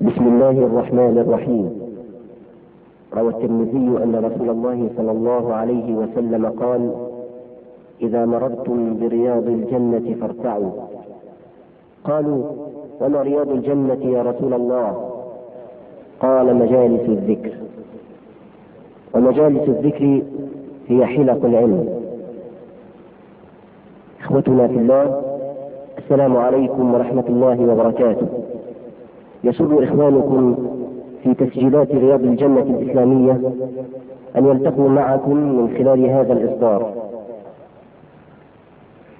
بسم الله الرحمن الرحيم. روى الترمذي أن رسول الله صلى الله عليه وسلم قال إذا مررتم برياض الجنة فارتعوا قالوا وما رياض الجنة يا رسول الله؟ قال مجالس الذكر. ومجالس الذكر هي حلق العلم. إخوتنا في الله السلام عليكم ورحمة الله وبركاته. يسر إخوانكم في تسجيلات رياض الجنة الإسلامية أن يلتقوا معكم من خلال هذا الإصدار.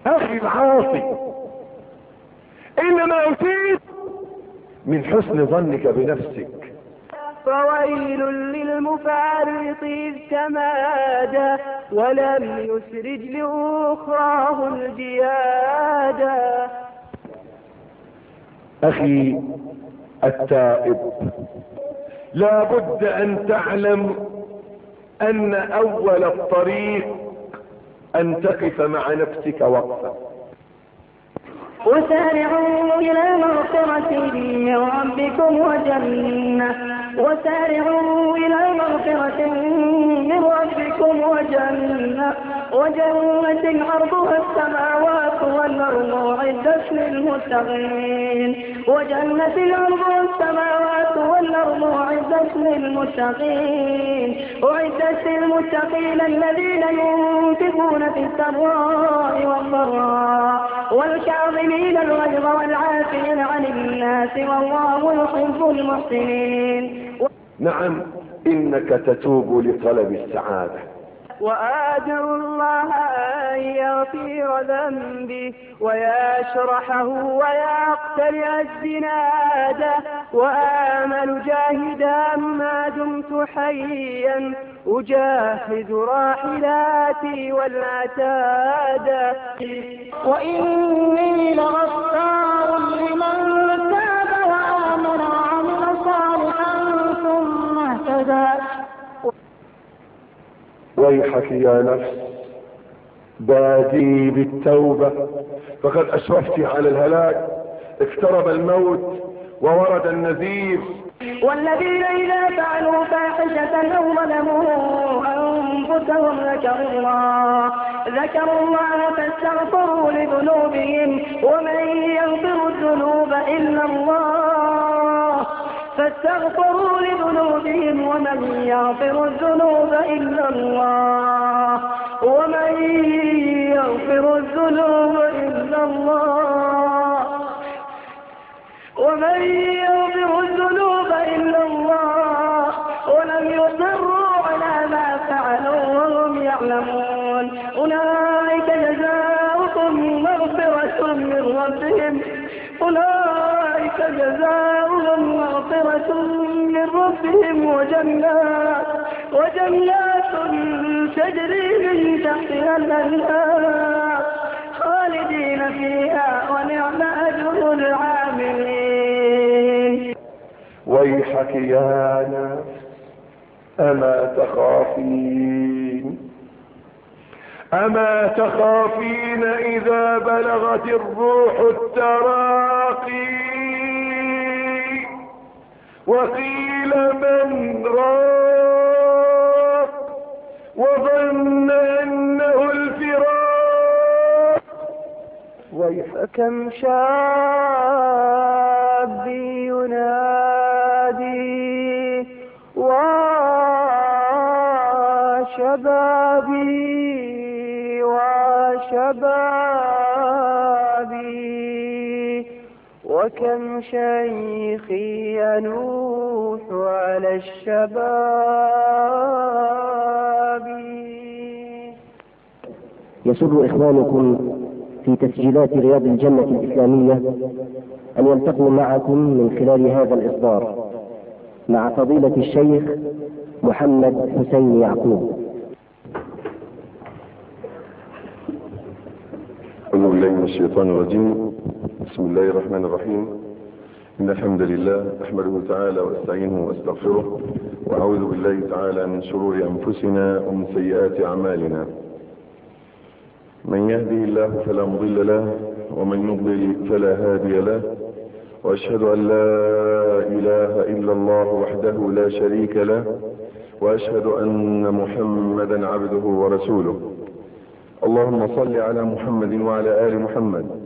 أخي العاصي إنما أوتيت من حسن ظنك بنفسك. فويل للمفارط إذ تمادى ولم يسرج لأخراه الجيادا أخي التائب. لا بد أن تعلم أن أول الطريق أن تقف مع نفسك وقفة وسارعوا إلى مغفرة من ربكم وجنة. وسارعوا إلى مغفرة من ربكم وجنة وجنة عرضها السماوات والأرض أعدت للمتقين. وجنة عرضها السماوات والأرض أعدت للمتقين. أعدت للمتقين الذين ينفقون في السراء والضراء والكاظمين الغيظ والعافين عن الناس والله يحب المحسنين. نعم إنك تتوب لطلب السعادة. وأدعو الله أن يغفر ذنبي ويشرحه ويقتلع الزناد وآمل جاهدا ما دمت حيا أجاهد راحلاتي والعتاد وإني لغفار لمن اهتدى ويحك يا نفس بادي بالتوبة. فقد أشرفت على الهلاك. اقترب الموت وورد النذير. والذين إذا فعلوا فاحشة أو ظلموا أنفسهم ذكروا الله. ذكروا الله فاستغفروا لذنوبهم. ومن يغفر الذنوب إلا الله. فاستغفروا لذنوبهم. ومن يغفر الذنوب إلا الله ومن يغفر الذنوب إلا الله ومن يغفر الذنوب إلا الله ولم يصروا على ما فعلوا وهم يعلمون أولئك جزاؤهم مغفرة من ربهم أولئك جزاؤهم مغفرة من ربهم وجنات وجنات تجري من تحتها الأنهار خالدين فيها ونعم أجر العاملين. ويحك يا نفس أما تخافين؟ أما تخافين إذا بلغت الروح التراقي؟ وقيل من راق وظن أنه الفراق ويحك شاب ينادي وشبابي وشبابي وكم شيخ ينوح على الشباب. يسر إخوانكم في تسجيلات رياض الجنة الإسلامية أن يلتقوا معكم من خلال هذا الإصدار مع فضيلة الشيخ محمد حسين يعقوب. أعوذ بالله من الشيطان الرجيم. بسم الله الرحمن الرحيم. إن الحمد لله أحمده تعالى وأستعينه وأستغفره وأعوذ بالله تعالى من شرور أنفسنا ومن سيئات أعمالنا. من يهده الله فلا مضل له ومن يضلل فلا هادي له. وأشهد أن لا إله إلا الله وحده لا شريك له. وأشهد أن محمدا عبده ورسوله. اللهم صل على محمد وعلى آل محمد.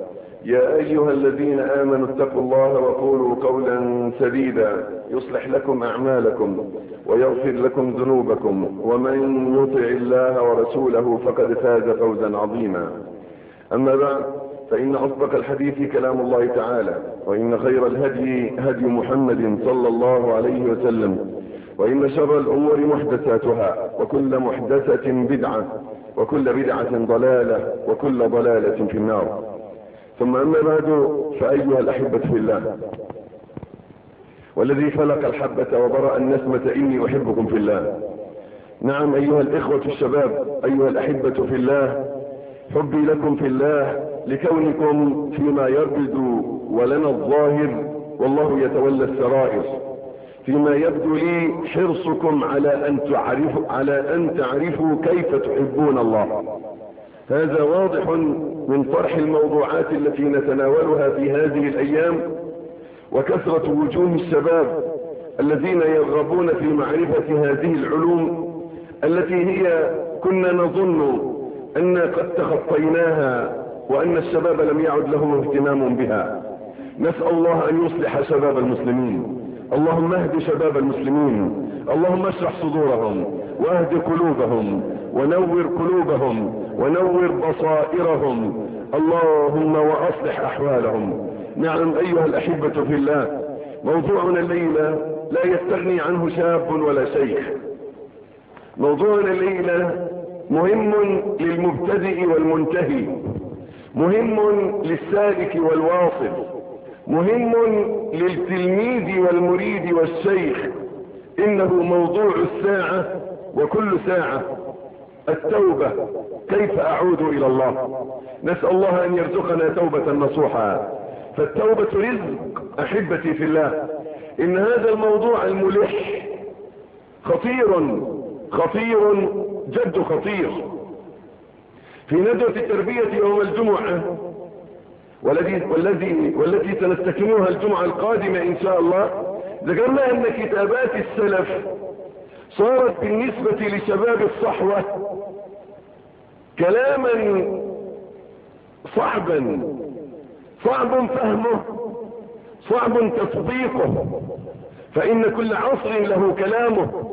يا أيها الذين آمنوا اتقوا الله وقولوا قولا سديدا يصلح لكم أعمالكم ويغفر لكم ذنوبكم ومن يطع الله ورسوله فقد فاز فوزا عظيما. أما بعد فإن أصدق الحديث كلام الله تعالى وإن خير الهدي هدي محمد صلى الله عليه وسلم وإن شر الأمور محدثاتها وكل محدثة بدعة وكل بدعة ضلالة وكل ضلالة في النار. ثم أما بعد فأيها الأحبة في الله والذي خلق الحبة وبرأ النسمة إني أحبكم في الله. نعم أيها الإخوة الشباب أيها الأحبة في الله حبي لكم في الله لكونكم فيما يربد ولنا الظاهر والله يتولى السرائر. فيما يبدو لي حرصكم على أن تعرفوا, على أن تعرفوا كيف تحبون الله. هذا واضح من طرح الموضوعات التي نتناولها في هذه الأيام وكثرة وجوه الشباب الذين يرغبون في معرفة هذه العلوم التي هي كنا نظن أن قد تخطيناها وأن الشباب لم يعد لهم اهتمام بها. نسأل الله أن يصلح شباب المسلمين. اللهم اهد شباب المسلمين. اللهم اشرح صدورهم. واهد قلوبهم. ونور قلوبهم. ونور بصائرهم. اللهم وأصلح أحوالهم. نعم أيها الأحبة في الله موضوعنا الليلة لا يستغني عنه شاب ولا شيخ. موضوعنا الليلة مهم للمبتدئ والمنتهي. مهم للسالك والواصل. مهم للتلميذ والمريد والشيخ. إنه موضوع الساعة وكل ساعة. التوبة. كيف أعود إلى الله؟ نسأل الله أن يرزقنا توبة نصوحا. فالتوبة رزق أحبتي في الله. إن هذا الموضوع الملح خطير خطير جد خطير. في ندوة التربية يوم الجمعة والذي والذي والتي سنستكملها الجمعة القادمة إن شاء الله ذكرنا أن كتابات السلف صارت بالنسبة لشباب الصحوة كلاما صعبا صعب فهمه صعب تطبيقه فإن كل عصر له كلامه.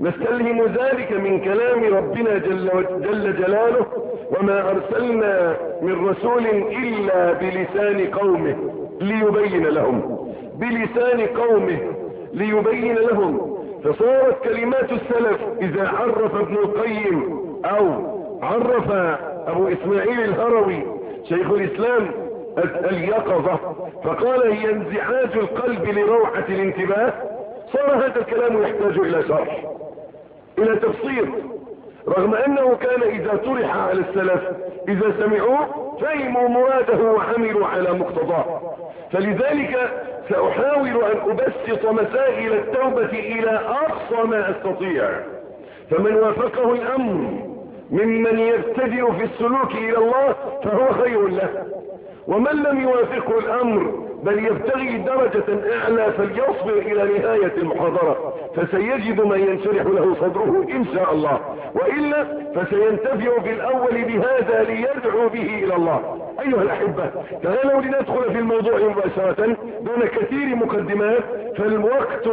نستلهم ذلك من كلام ربنا جل, جل جلاله وما أرسلنا من رسول إلا بلسان قومه ليبين لهم بلسان قومه ليبين لهم. فصارت كلمات السلف إذا عرف ابن القيم أو عرف أبو إسماعيل الهروي شيخ الإسلام اليقظة فقال هي انزعاج القلب لروعة الانتباه؟ صار هذا الكلام يحتاج إلى شرح. إلى تفصيل. رغم أنه كان إذا طرح على السلف إذا سمعوه فهموا مراده وعملوا على مقتضاه. فلذلك سأحاول أن أبسط مسائل التوبة إلى أقصى ما أستطيع. فمن وافقه الأمر ممن يبتدئ في السلوك إلى الله فهو خير له. ومن لم يوافقه الأمر بل يبتغي درجة أعلى فليصبر إلى نهاية المحاضرة فسيجد ما ينشرح له صدره إن شاء الله. وإلا فسينتفع بالأول بهذا ليدعو به إلى الله. أيها الأحبة تعالوا لندخل في الموضوع مباشرة دون كثير مقدمات فالوقت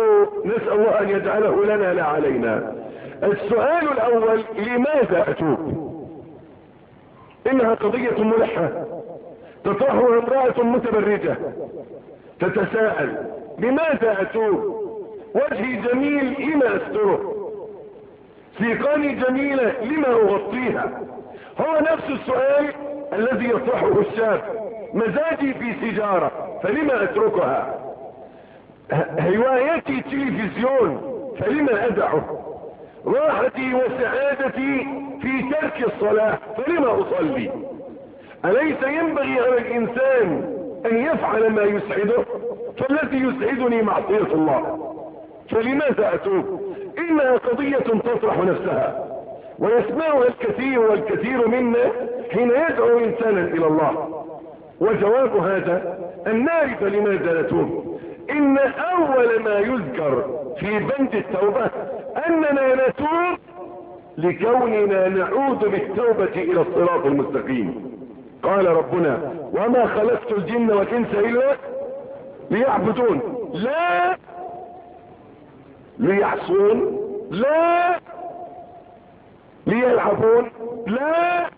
نسأل الله أن يجعله لنا لا علينا. السؤال الأول لماذا أتوب؟ إنها قضية ملحة. تطرحها امرأة متبرجة. تتساءل لماذا أتوب؟ وجهي جميل لما أستره. سيقاني جميلة لما أغطيها. هو نفس السؤال الذي يطرحه الشاب مزاجي في سيجارة فلما أتركها؟ هوايتي تلفزيون فلما أدعه؟ راحتي وسعادتي في ترك الصلاة فلما أصلي؟ أليس ينبغي على الإنسان أن يفعل ما يسعده؟ فالذي يسعدني معصية الله. فلماذا أتوب؟ إنها قضية تطرح نفسها. ويسمعها الكثير والكثير منا حين يدعو إنسانا إلى الله. وجواب هذا ان نعرف لماذا نتوب إن أول ما يذكر في بند التوبة أننا نتوب لكوننا نعود بالتوبة إلى الصراط المستقيم. قال ربنا وما خلقت الجن والإنس إلا ليعبدون. لا! ليعصون لا! ليلعبون لا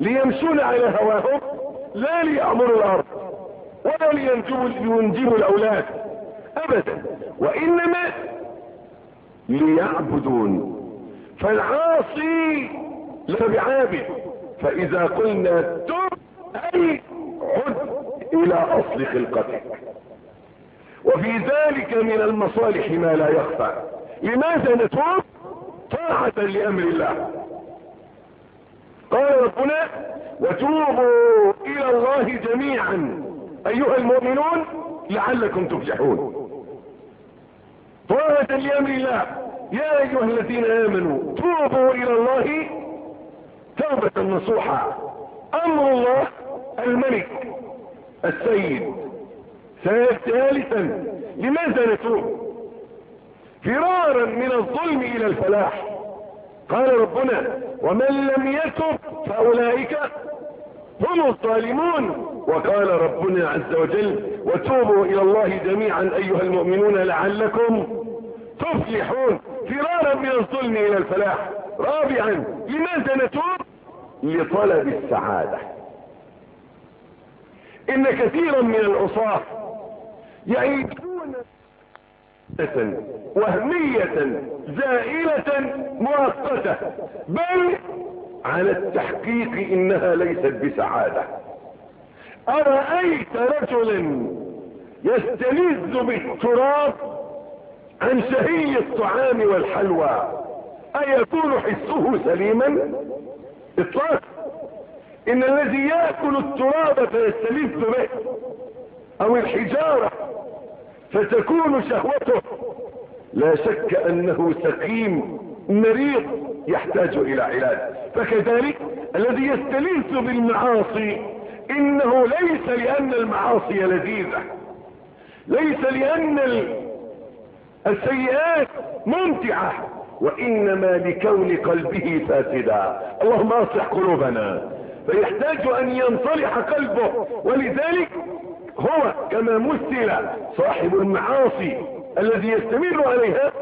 ليمشون على هواهم لا ليأمروا الأرض ولا لينجبوا الأولاد ابدا. وإنما ليعبدون. فالعاصي لا بعابد. فإذا قلنا تب أي عد إلى أصل خلقتك. وفي ذلك من المصالح ما لا يخفى. لماذا نتوب؟ طاعة لأمر الله. قال ربنا وتوبوا إلى الله جميعا أيها المؤمنون لعلكم تفلحون. طاعة لأمر الله. يا أيها الذين آمنوا توبوا إلى الله توبة نصوحا أمر الله الملك السيد. ثالثا لماذا نتوب؟ فرارا من الظلم إلى الفلاح. قال ربنا ومن لم يتب فأولئك هم الظالمون. وقال ربنا عز وجل وتوبوا إلى الله جميعا أيها المؤمنون لعلكم تفلحون. فرارا من الظلم إلى الفلاح. رابعا لماذا نتوب؟ لطلب السعادة. إن كثيرا من العصاة يعيشون وهمية زائلة مؤقتة. بل على التحقيق إنها ليست بسعادة. أرأيت رجلا يستلذ بالتراب عن شهي الطعام والحلوى أيكون حسه سليما؟ إطلاق. إن الذي يأكل التراب فيستلذ به أو الحجارة فتكون شهوته. لا شك أنه سقيم مريض يحتاج إلى علاج. فكذلك الذي يستلذ بالمعاصي إنه ليس لأن المعاصي لذيذة. ليس لأن السيئات ممتعة وإنما لكون قلبه فاسدا. اللهم أصلح قلوبنا. فيحتاج أن ينصلح قلبه. ولذلك هو كما مثل صاحب المعاصي الذي يستمر عليها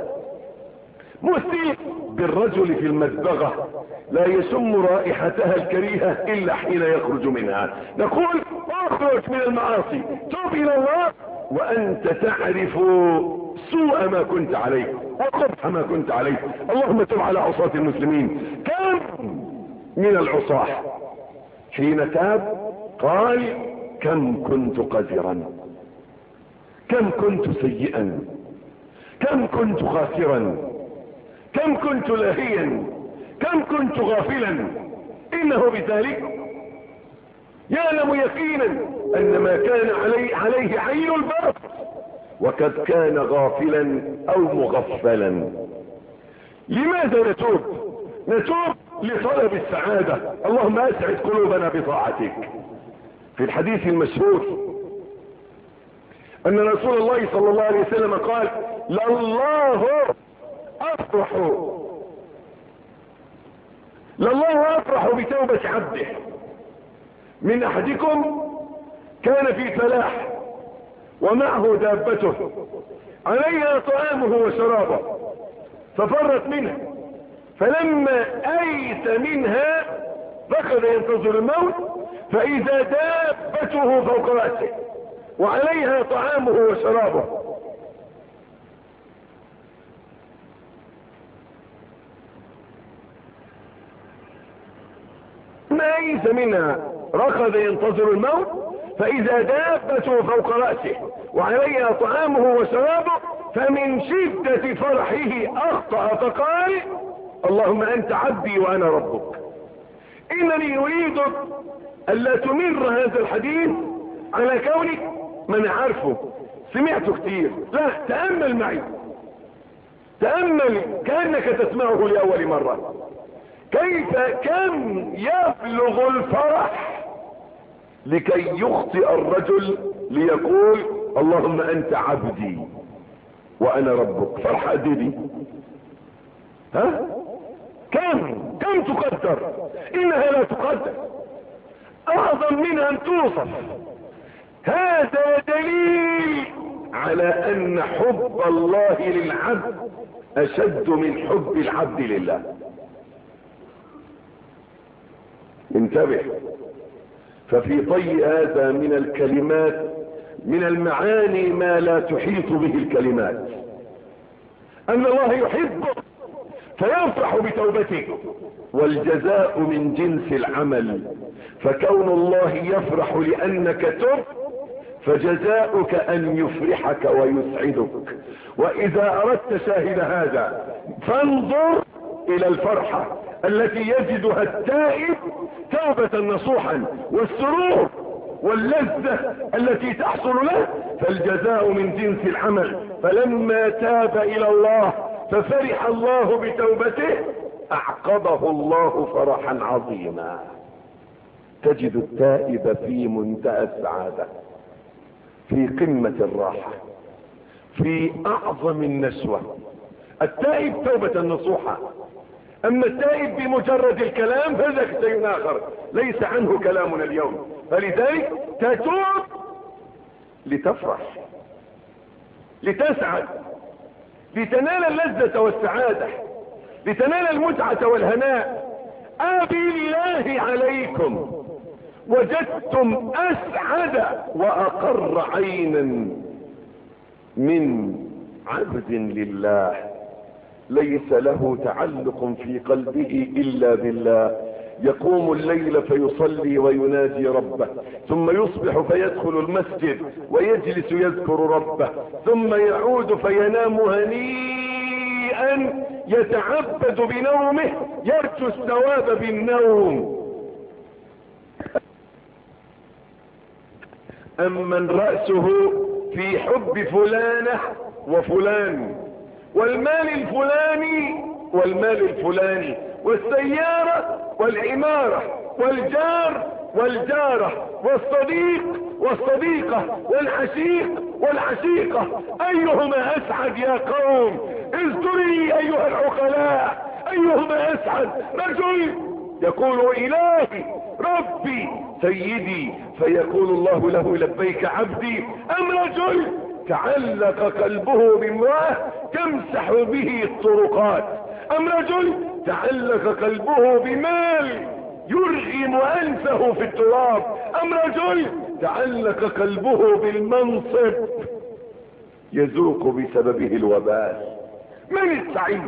مثل بالرجل في المدبغة لا يشم رائحتها الكريهة إلا حين يخرج منها. نقول اخرج من المعاصي توب إلى الله وأنت تعرف سوء ما كنت عليه وقبح ما كنت عليه. اللهم تب على عصاة المسلمين. كم من العصاة؟ حين تاب قال كم كنت قذرا؟ كم كنت سيئا؟ كم كنت خاسرا؟ كم كنت لاهيا كم كنت غافلا؟ إنه بذلك يعلم يقينا أن ما كان علي عليه عين البرق وقد كان غافلا أو مغفلا. لماذا نتوب؟ نتوب لطلب السعادة. اللهم أسعد قلوبنا بطاعتك. في الحديث المشهور أن رسول الله صلى الله عليه وسلم قال لله أفرح. لله أفرح بتوبة عبده. من أحدكم كان في فلاح ومعه دابته عليها طعامه وشرابه ففرت منه فلما أيس منها ركض ينتظر الموت فإذا دابته فوق رأسه وعليها طعامه وشرابه. ما أيس منها ركض ينتظر الموت فإذا دابته فوق رأسه وعليها طعامه وشرابه فمن شدة فرحه أخطأ فقال اللهم أنت عبدي وأنا ربك. إنني أريد ألا تمر هذا الحديث على كونك من عارفه. سمعته كتير. لا تأمل معي. تأمل كأنك تسمعه لأول مرة. كيف كم يبلغ الفرح لكي يخطئ الرجل ليقول اللهم أنت عبدي وأنا ربك. فرحة دي؟ ها؟ كم؟ كم تقدر؟ إنها لا تقدر. اعظم من أن توصف. هذا دليل على أن حب الله للعبد أشد من حب العبد لله. انتبه. ففي طي هذا من الكلمات من المعاني ما لا تحيط به الكلمات. أن الله يحبه فيفرح بتوبته. والجزاء من جنس العمل. فكون الله يفرح لأنك تب فجزاؤك أن يفرحك ويسعدك. وإذا أردت شاهد هذا فانظر إلى الفرحة التي يجدها التائب توبة نصوحا والسرور واللذة التي تحصل له. فالجزاء من جنس العمل. فلما تاب إلى الله ففرح الله بتوبته أعقبه الله فرحا عظيما. تجد التائب في منتهى السعادة في قمة الراحة في أعظم النسوة. التائب توبة نصوحة أما التائب بمجرد الكلام فذاك شيء آخر ليس عنه كلامنا اليوم. فلذلك تتوب لتفرح لتسعد لتنال اللذة والسعادة لتنال المتعة والهناء. آبي الله عليكم. وجدتم أسعد وأقر عينا من عبد لله. ليس له تعلق في قلبه إلا بالله. يقوم الليل فيصلي وينادي ربه ثم يصبح فيدخل المسجد ويجلس يذكر ربه ثم يعود فينام هنيئا يتعبد بنومه يرجو الثواب بالنوم. أما رأسه في حب فلانة وفلان. والمال الفلاني والمال الفلاني والسيارة والعمارة والجار والجارة والصديق والصديقة والعشيق والعشيقة. أيهما أسعد يا قوم؟ اذكري أيها العقلاء أيهما أسعد؟ رجل يقول إلهي ربي سيدي فيقول الله له لبيك عبدي أم رجل تعلق قلبه بامرأة تمسح به الطرقات. أم رجل تعلق قلبه بمال يرغم أنفه في التراب. أم رجل تعلق قلبه بالمنصب يذوق بسببه الوبال من السعيد؟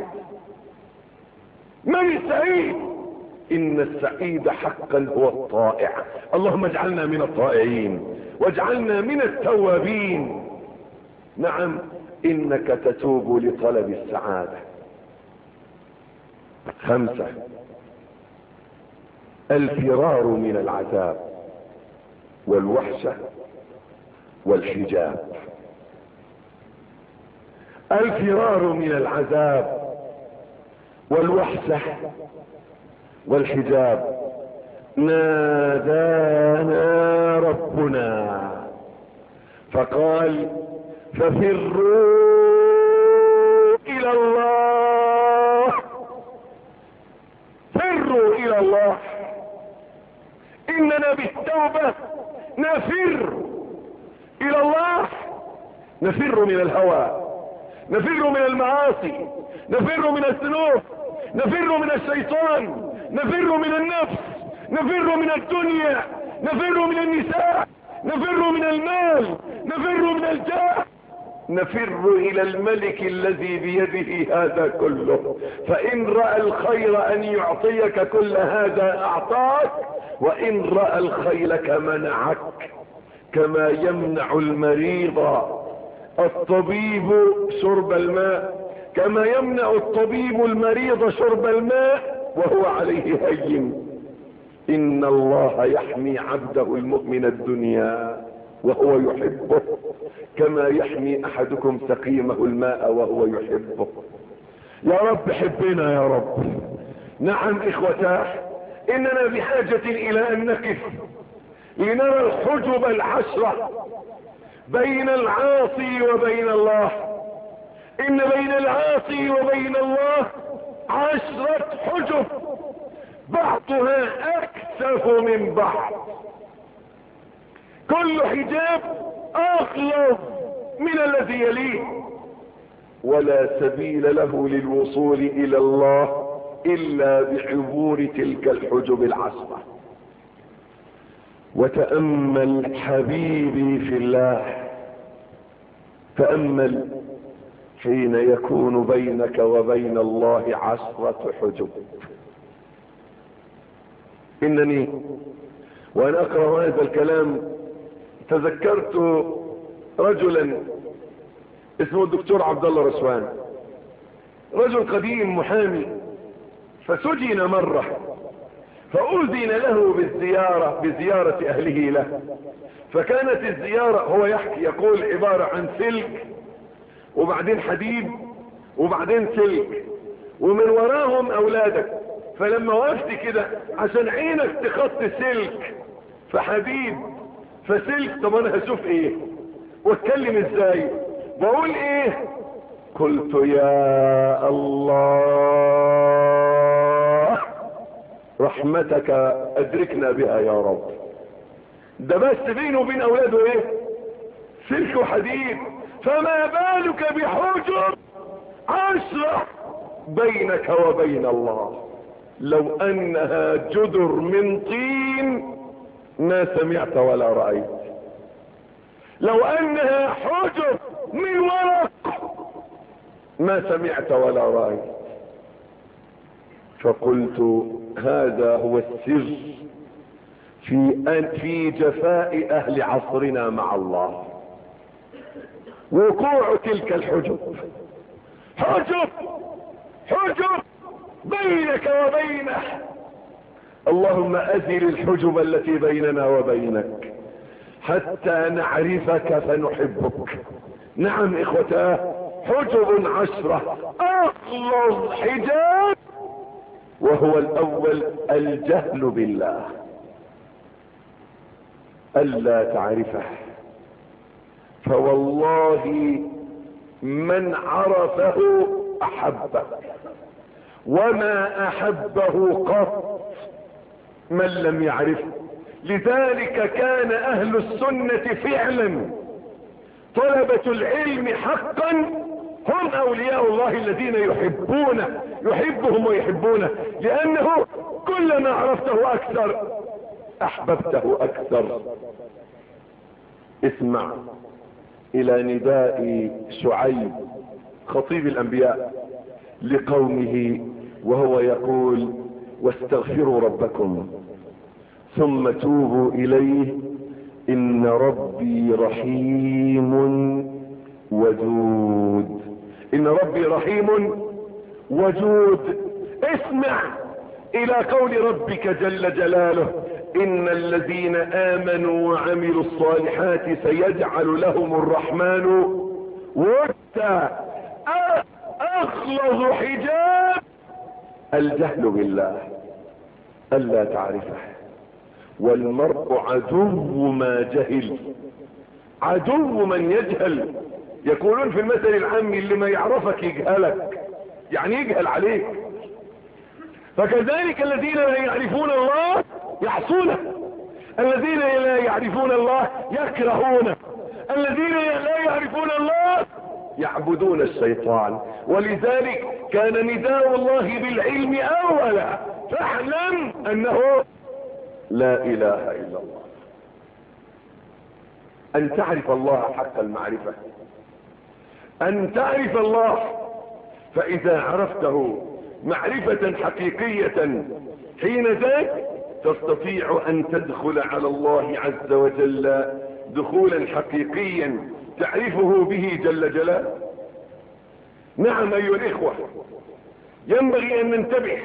من السعيد؟ إن السعيد حقا هو الطائع. اللهم اجعلنا من الطائعين واجعلنا من التوابين. نعم إنك تتوب لطلب السعادة. خمسة الفرار من العذاب والوحشة والحجاب. الفرار من العذاب والوحشة والحجاب. نادانا ربنا. فقال ففروا إلى الله. فروا إلى الله. إننا بالتوبة نفر إلى الله. نفر من الهوى. نفر من المعاصي. نفر من الذنوب. نفر من الشيطان. نفر من النفس نفر من الدنيا نفر من النساء نفر من المال نفر من الجاه. نفر إلى الملك الذي بيده هذا كله. فإن رأى الخير أن يعطيك كل هذا أعطاك وإن رأى الخيلك منعك كما يمنع المريض الطبيب شرب الماء. كما يمنع الطبيب المريض شرب الماء وهو عليه هين. إن الله يحمي عبده المؤمن الدنيا وهو يحبه كما يحمي أحدكم سقيمه الماء وهو يحبه. يا رب حبنا يا رب. نعم اخوتاه إننا بحاجة إلى أن نقف لنرى الحجب العشرة بين العاصي وبين الله. إن بين العاصي وبين الله عشرة حجب. بعضها اكثف من بعض. كل حجاب أغلظ من الذي يليه. ولا سبيل له للوصول إلى الله إلا بعبور تلك الحجب العشرة وتأمل حبيبي في الله. تأمل حين يكون بينك وبين الله عشرة حجب. إنني وأنا أقرأ هذا الكلام تذكرت رجلا اسمه الدكتور عبد الله رسوان. رجل قديم محامي. فسجن مرة. فأذن له بالزيارة بزيارة أهله له. فكانت الزيارة هو يحكي يقول عبارة عن سلك وبعدين حديد وبعدين سلك ومن وراهم أولادك. فلما وقفت كده عشان عينك تخط سلك. فحديد فسلك طب أنا هشوف إيه؟ واتكلم إزاي؟ بقول إيه؟ قلت يا الله رحمتك أدركنا بها يا رب. ده بس بينه وبين أولاده إيه؟ سلك وحديد. فما بالك بحجر عشرة بينك وبين الله؟ لو أنها جدر من طين ما سمعت ولا رأيت. لو أنها حجر من ورق ما سمعت ولا رأيت. فقلت هذا هو السر في أن في جفاء أهل عصرنا مع الله. وقوع تلك الحجب. حجب! حجب! بينك وبينه. اللهم أزل الحجب التي بيننا وبينك حتى نعرفك فنحبك. نعم اخوتاه حجب عشرة. اغلظ حجاب وهو الأول الجهل بالله. ألا تعرفه. فوالله من عرفه أحبه وما أحبه قط من لم يعرفه. لذلك كان أهل السنة فعلا طلبة العلم حقا هم أولياء الله الذين يحبونه يحبهم ويحبونه لأنه كلما عرفته أكثر أحببته أكثر. اسمع. إلى نداء شعيب خطيب الأنبياء لقومه وهو يقول واستغفروا ربكم ثم توبوا إليه إن ربي رحيم ودود إن ربي رحيم ودود اسمع إلى قول ربك جل جلاله. إن الذين آمنوا وعملوا الصالحات سيجعل لهم الرحمن ودا أخلص حجاب. الجهل بالله ألا تعرفه. والمرء عدو ما جهل. عدو من يجهل. يقولون في المثل العامي اللي ما يعرفك يجهلك. يعني يجهل عليك. فكذلك الذين لا يعرفون الله يعصونه الذين لا يعرفون الله يكرهونه الذين لا يعرفون الله يعبدون الشيطان. ولذلك كان نداء الله بالعلم اولا فاعلم أنه لا إله إلا الله. أن تعرف الله حق المعرفة. أن تعرف الله. فإذا عرفته معرفة حقيقية حين ذاك تستطيع أن تدخل على الله عز وجل دخولا حقيقيا تعرفه به جل جلاله؟ نعم أيها الإخوة ينبغي أن ننتبه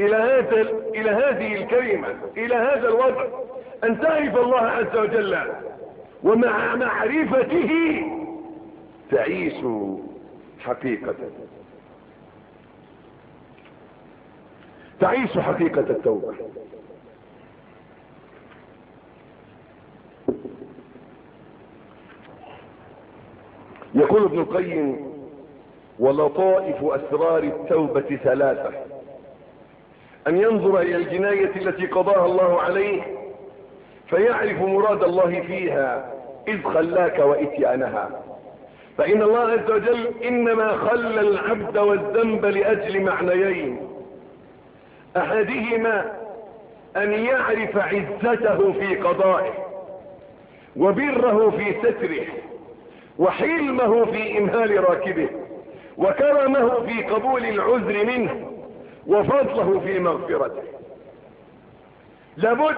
إلى هذا إلى هذه الكلمة إلى هذا الوضع أن تعرف الله عز وجل ومع معرفته تعيش حقيقة. تعيش حقيقة التوبة. يقول ابن القيم ولطائف أسرار التوبة ثلاثة. أن ينظر إلى الجناية التي قضاها الله عليه فيعرف مراد الله فيها إذ خلاك وإتيانها. فإن الله عز وجل إنما خلى العبد والذنب لأجل معنيين. أحدهما أن يعرف عزته في قضائه وبره في ستره وحلمه في امهال راكبه وكرمه في قبول العذر منه وفضله في مغفرته. لابد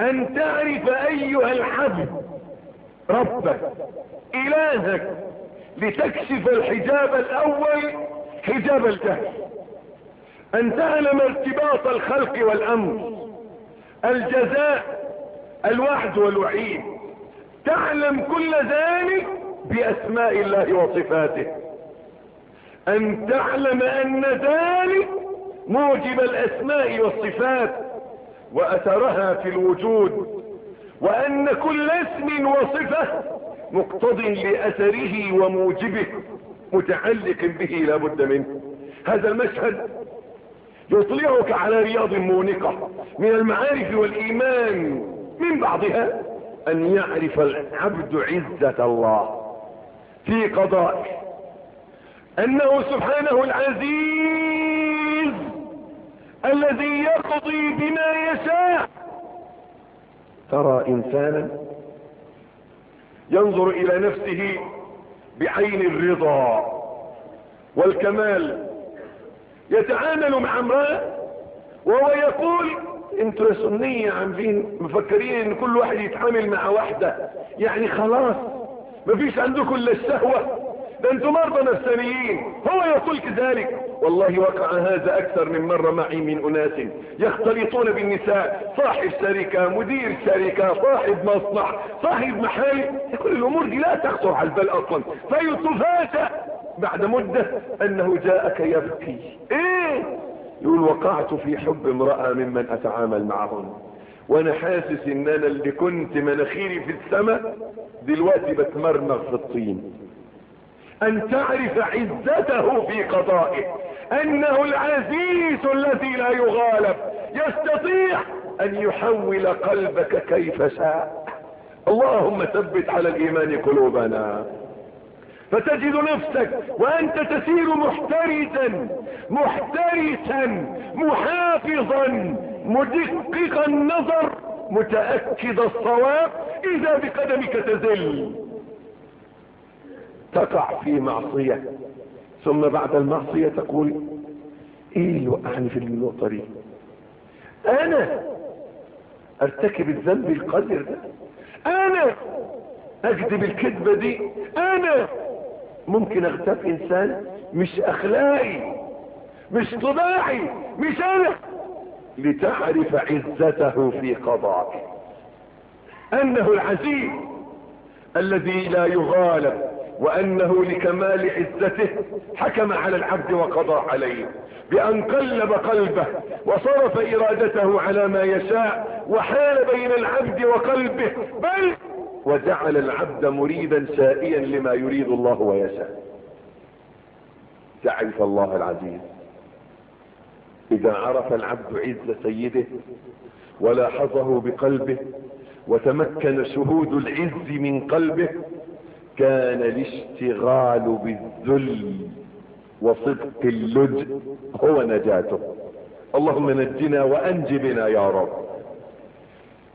أن تعرف أيها العبد ربك إلهك لتكشف الحجاب الأول حجاب الجهل. أن تعلم ارتباط الخلق والأمر. الجزاء الوعد والوعيد. تعلم كل ذلك بأسماء الله وصفاته. أن تعلم أن ذلك موجب الأسماء والصفات وأثرها في الوجود وأن كل اسم وصفة مقتض لأثره وموجبه متعلق به لا بد منه. هذا المشهد يطلعك على رياض مونقة من المعارف والإيمان. من بعضها أن يعرف العبد عزة الله في قضائه. أنه سبحانه العزيز الذي يقضي بما يشاء. ترى إنسانا ينظر إلى نفسه بعين الرضا والكمال يتعامل مع امرأة وهو يقول أنتوا يا سنية عاملين مفكرين إن كل واحد يتعامل مع واحدة يعني خلاص مفيش عندكم إلا الشهوة ده أنتوا مرضى نفسانيين. هو يقول كذلك. والله وقع هذا أكثر من مرة معي من أناس يختلطون بالنساء. صاحب شركة مدير شركة صاحب مصنع صاحب محل. كل الأمور دي لا تخطر على البال أصلا. فيتفاجأ بعد مدة أنه جاءك يبكي. إيه؟ يقول وقعت في حب امرأة ممن أتعامل معهم وأنا حاسس ان أنا اللي كنت مناخيري في السماء دلوقتي بتمرمغ في الطين. أن تعرف عزته في قضائه. أنه العزيز الذي لا يغالب. يستطيع أن يحول قلبك كيف شاء. اللهم ثبت على الإيمان قلوبنا. فتجد نفسك وأنت تسير محترسا محترسا محافظا مدقق النظر متأكد الصواب إذا بقدمك تزل. تقع في معصية. ثم بعد المعصية تقول إيه اللي وقعني في النقطة دي. أنا أرتكب الذنب القذر ده. أنا اكذب الكذبة دي. أنا ممكن أغتاب إنسان مش أخلاقي مش طباعي مش أنا. لتعرف عزته في قضائه. أنه العزيز الذي لا يغالب وأنه لكمال عزته حكم على العبد وقضى عليه. بأن قلب قلبه وصرف إرادته على ما يشاء وحال بين العبد وقلبه. بل وجعل العبد مريدا سائيا لما يريد الله ويشاء. تعرف الله العزيز إذا عرف العبد عز سيده ولاحظه بقلبه وتمكن شهود العز من قلبه كان الاشتغال بالذل وصدق اللجء هو نجاته. اللهم نجنا وانج بنا يا رب.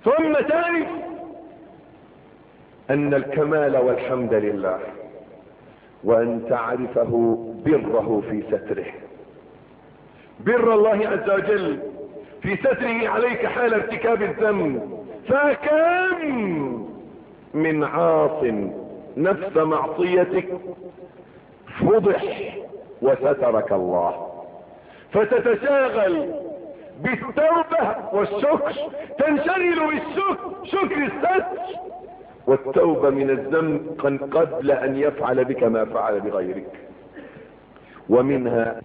ثم تعرف أن الكمال والحمد لله وأن تعرفه بره في ستره. بر الله عز وجل في ستره عليك حال ارتكاب الذنب. فكم من عاص نفس معصيتك فضح وسترك الله. فتتشاغل بالتوبة والشكر. تنشغل بالشكر شكر الستر والتوبة من الذنب قبل أن يفعل بك ما فعل بغيرك. ومنها